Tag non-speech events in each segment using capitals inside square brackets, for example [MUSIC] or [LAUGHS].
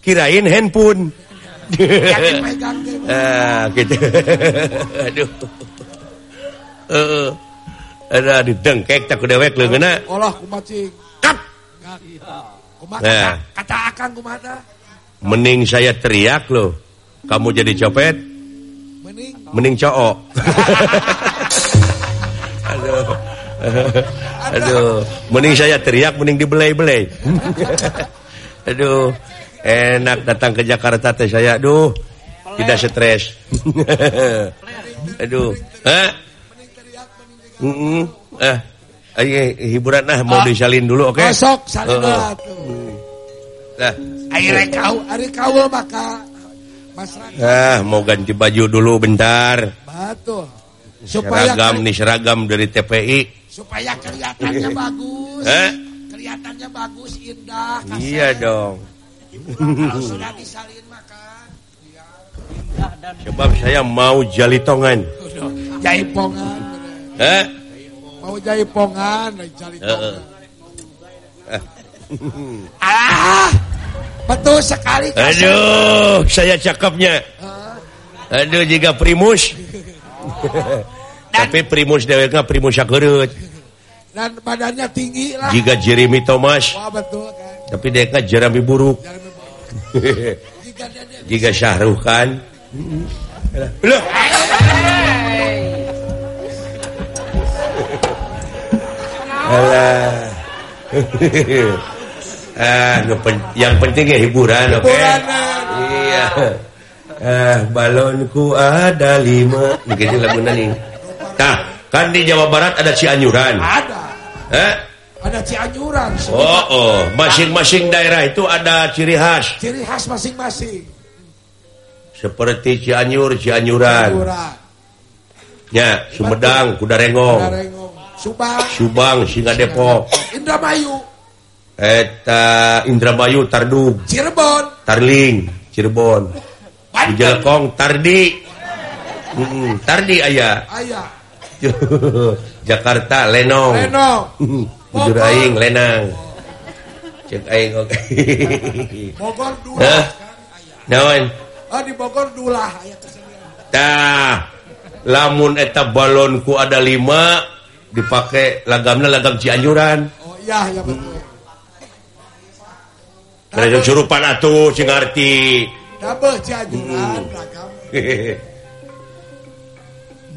kirain handphone. [LAUGHS] Ah gitu. [LAUGHS] Aduh. Heeh. ada didengkek tak dewek leungeuna Olah kumaha cing. kap! Kumaha Nah. kata, akang kumaha tah? mending saya teriak loh kamu jadi copet? Mending mending cowok [LAUGHS] aduh. Aduh. Mending saya teriak mending dibelai-belai. Aduh enak datang ke Jakarta teh saya [LAUGHS] aduh tidak stres aduh mm -mm. eh Ayo, hiburan nah mau ah. disalin dulu oke okay? besok salin uh. -huh. nah. ayo kau hari kau maka masyarakat ah mau ganti baju dulu bentar betul supaya seragam nih seragam dari TPI supaya kelihatannya bagus eh? kelihatannya bagus indah kasar. iya dong sebab saya mau jali tongan jaipongan eh? mau jaipongan jali tongan eh, eh. ah! Betul sekali kasar. aduh saya cakepnya aduh jika primus. [LAUGHS] Tapi primus deweknya primus sakurut dan badannya tinggi lah. Jika Jeremy Thomas. Wah, betul. tapi Deka jerami buruk. Jika [LAUGHS] Syahruh kan? [LAUGHS] Ah, pen yang penting ya hiburan oke? Iya. Ah, balonku ada lima. Begini lagu nani. Nah kan di Jawa Barat ada Cianjuran ada. Eh? ada Cianjuran oh, oh. masing-masing daerah itu ada ciri khas. Ciri khas masing-masing. Seperti Cianjur Cianjuran. Cianjuran. Ya Sumedang Kuda Rengong Subang. Subang Singa Depok Indramayu. Eta Indramayu Tardug. Cirebon. Tarling Cirebon. Jelekong Tardi. Mm, Tardi ayah. Ayah. [LAUGHS] Jakarta Lenong. Lenong. [LAUGHS] Aing lenang. Cek aing oke. [LAUGHS] Bogor dua. nah. naon? Oh di Bogor dula tah. Lamun eta balonku ada lima dipakai lagamnya lagam Cianjuran. Oh iya ya betul. Hmm. Kerajaan surupan atuh sing arti. Dabeh Cianjuran hmm. lagam. [LAUGHS]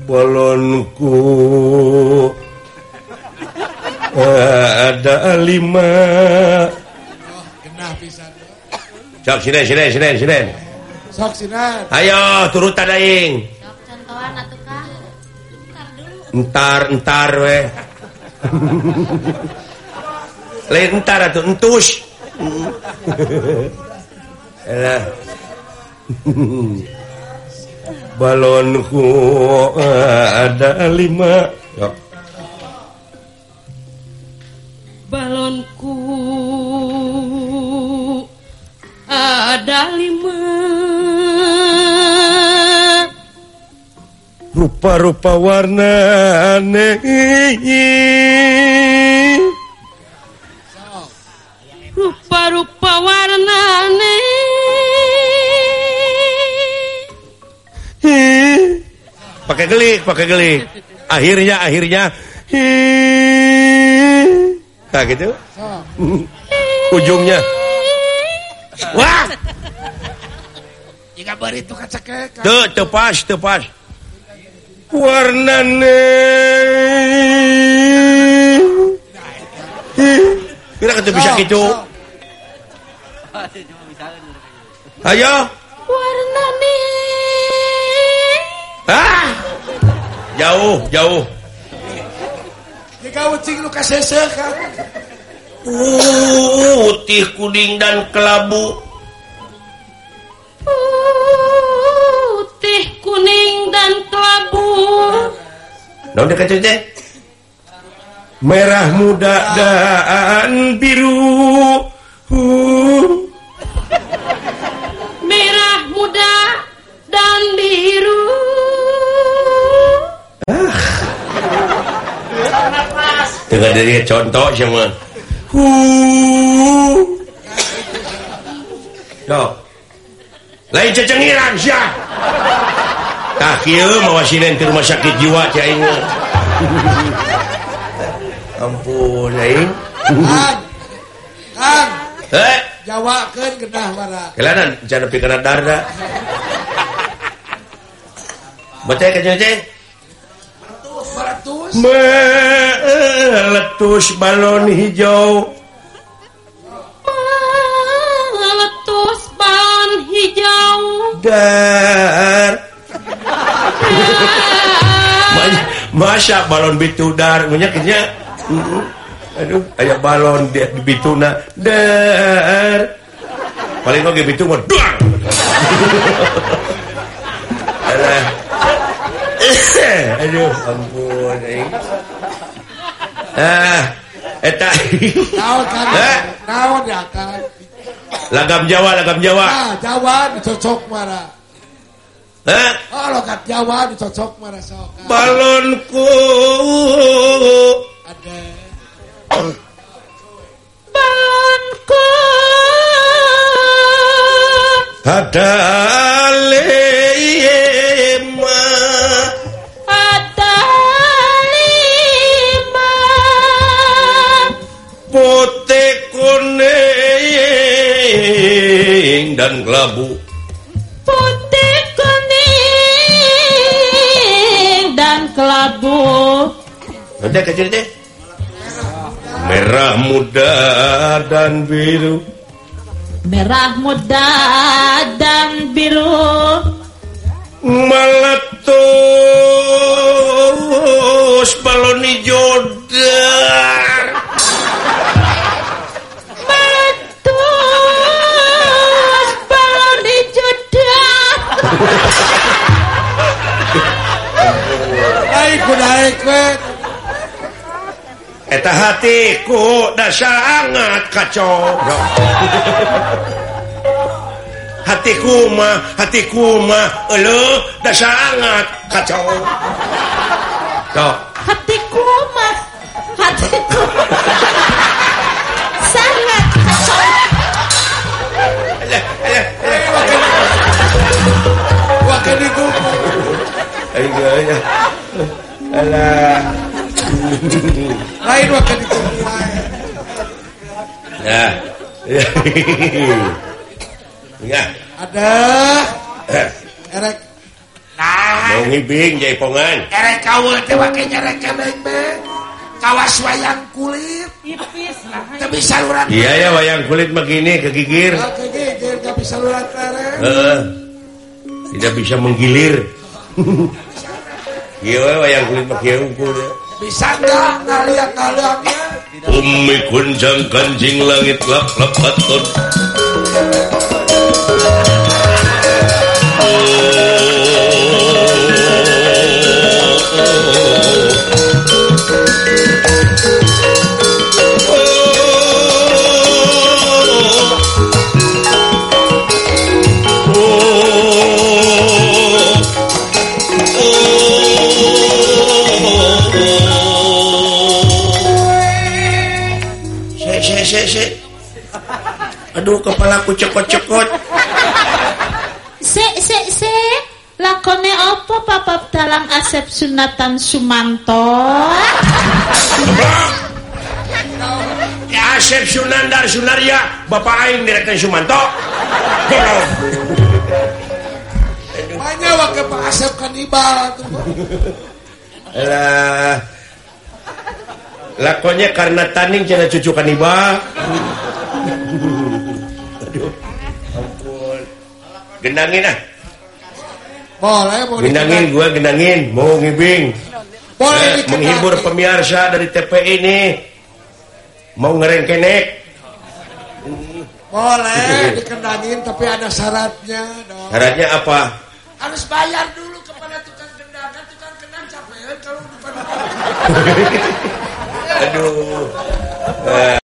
Balonku ada lima Sok sinen, sinen, sinen, sinen. Sok sinen. Ayo turut tadaing. Sok contohan atuh kah? Entar entar we. Lain entar atuh entus. Elah. Balonku ada lima. Sok. Ada lima. rupa-rupa warna aneh Rupa-rupa warnane. pakai gelik pakai gelik. Akhirnya akhirnya. Nah gitu. [LAUGHS] Ujungnya Wah! Jika beri itu kaca ke. Tuh, tepas, tepas. Warnane. Kira kita bisa gitu. Ayo. Warnane. Ah. Jauh, jauh. Jika ucing lu kasih sekat. Uh, putih kuning dan kelabu. Uh, putih kuning dan kelabu. Daun dekat teh? merah muda dan biru. Uh. Merah muda dan biru. Ah. dengan dari contoh cuman No. lain cecengiran Syah nah, mawasinen ke rumah sakit jiwa cah ampun lain kan. Kan. Eh. Jawakeun genah wara. Kelanan nepi kana darda Baca ka cece? meletus eh, balon hijau. Meletus balon hijau. Dar. Masa balon bitudar menyakitnya aduh aya balon di bituna dar. Paling oge bitu mah duang [LAUGHS] Eh, aduh ampun ah eta naon ya kan lagam Jawa lagam Jawa ah Jawa dicocok mara Hah? Oh, logat Jawa dicocok mara sok. Balonku. Ada. Balonku. Ada alih. Dan kelabu. Putih kuning Dan kelabu Nanti kecil deh. Merah muda dan biru Merah muda dan biru meletus balon hijau eta hatiku udah sangat kacau hatiku mah hatiku mah elu udah sangat kacau Tuh. hatiku mah hatiku sangat kacau Wakil itu. Ayo, ayo. Alah. lain waktu itu ya. [LAUGHS] Ya. Ada. Eh. Erek. Nah. Ngibing jadi pongan. Erek kawul teh wake nyerek keneng bang kawas wayang kulit. Tipis lah. Tapi saluran iya ya wayang kulit begini kegigir. Oh, kegigir gak bisa lurat uh, tidak bisa menggilir. [LAUGHS] Iya wayang kulit pakai hukum ya bisa nggak ngaliat ngaliatnya umi kunjang kancing langit lap lap baton Aduh, kepalaku cekot-cekot. Se se se Lakone opo papap dalang asep sunatan Sumanto Ya, Asep Sunandar Sunaria, Bapak Aing direktur Sumanto. Goblok. Makanya wakil Pak Asep kanibal tuh. Alah. Lakonnya karena taning cina cucu kanibal. Aduh. Ampun. Gendangin ah. Boleh, mau Gendangin gua gendangin, mau ngibing. Boleh Eh, dikenal. menghibur pemirsa dari TPI ini. Mau ngerengkenek. Boleh dikendangin tapi ada syaratnya dong. Syaratnya apa? Harus bayar dulu kepada tukang kendangan, tukang kendang capek kalau bukan [LAUGHS] Aduh.